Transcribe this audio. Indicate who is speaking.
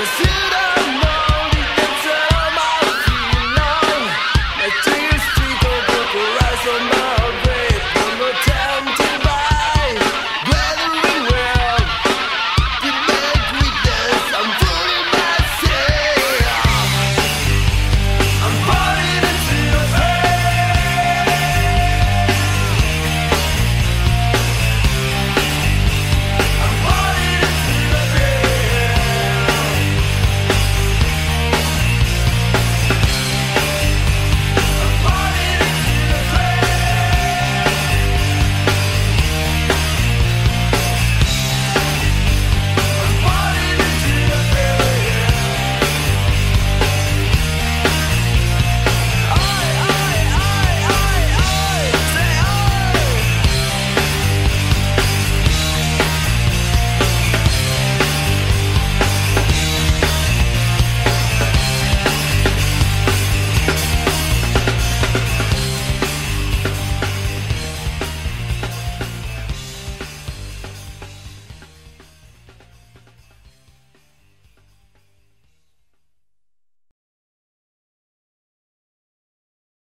Speaker 1: Cause you